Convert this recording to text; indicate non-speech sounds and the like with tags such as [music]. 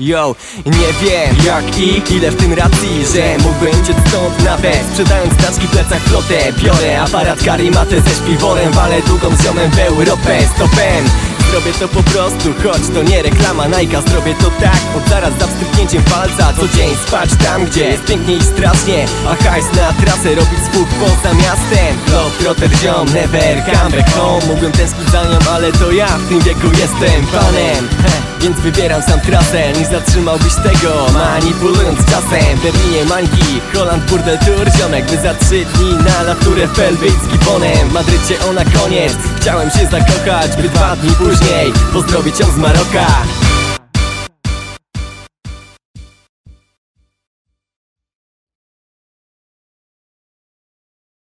Yo, nie wiem jak i ile w tym racji Że mógłbym cię stąd nawet Sprzedając w plecach flotę Biorę aparat karimatę ze śpiworem Walę długą ziomem w Europę Stopem Zrobię to po prostu, choć to nie reklama Nike Zrobię to tak, od zaraz za wstrzyknięciem palca Co dzień spać tam, gdzie jest pięknie i strasznie. A hajs na trasę robić spód poza miastem. Love trotter ziom, never come back home. Mógłbym tęsknić za nią, ale to ja w tym wieku jestem panem [laughs] Więc wybieram sam trasę, nie zatrzymałbyś tego. Manipulując czasem, Berlinie mańki. Holand burdel tour, ziomek by za trzy dni Na naturę Felbyt z gibonem. W Madrycie ona koniec, chciałem się zakochać By dwa dni później pozdrowić ją z Maroka